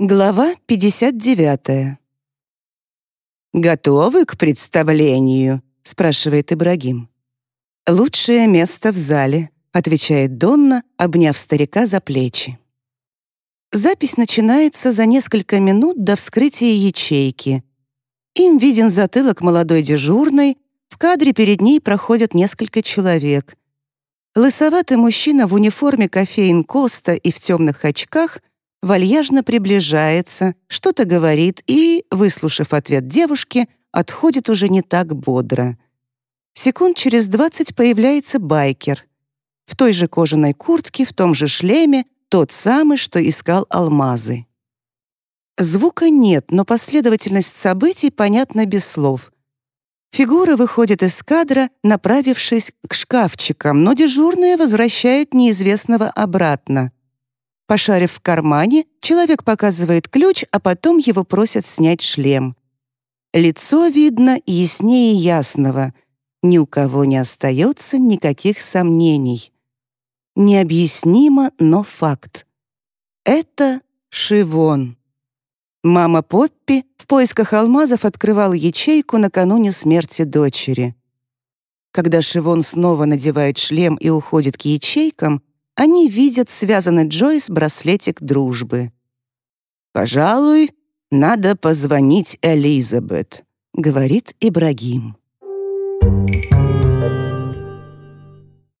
Глава 59. «Готовы к представлению?» — спрашивает Ибрагим. «Лучшее место в зале», — отвечает Донна, обняв старика за плечи. Запись начинается за несколько минут до вскрытия ячейки. Им виден затылок молодой дежурной, в кадре перед ней проходят несколько человек. Лысоватый мужчина в униформе кофеин Коста и в темных очках вальяжно приближается, что-то говорит и, выслушав ответ девушки, отходит уже не так бодро. Секунд через двадцать появляется байкер. В той же кожаной куртке, в том же шлеме, тот самый, что искал алмазы. Звука нет, но последовательность событий понятна без слов. Фигура выходит из кадра, направившись к шкафчикам, но дежурная возвращает неизвестного обратно. Пошарив в кармане, человек показывает ключ, а потом его просят снять шлем. Лицо видно яснее ясного. Ни у кого не остается никаких сомнений. Необъяснимо, но факт. Это Шивон. Мама Поппи в поисках алмазов открывала ячейку накануне смерти дочери. Когда Шивон снова надевает шлем и уходит к ячейкам, они видят связанный Джойс браслетик дружбы. «Пожалуй, надо позвонить Элизабет», — говорит Ибрагим.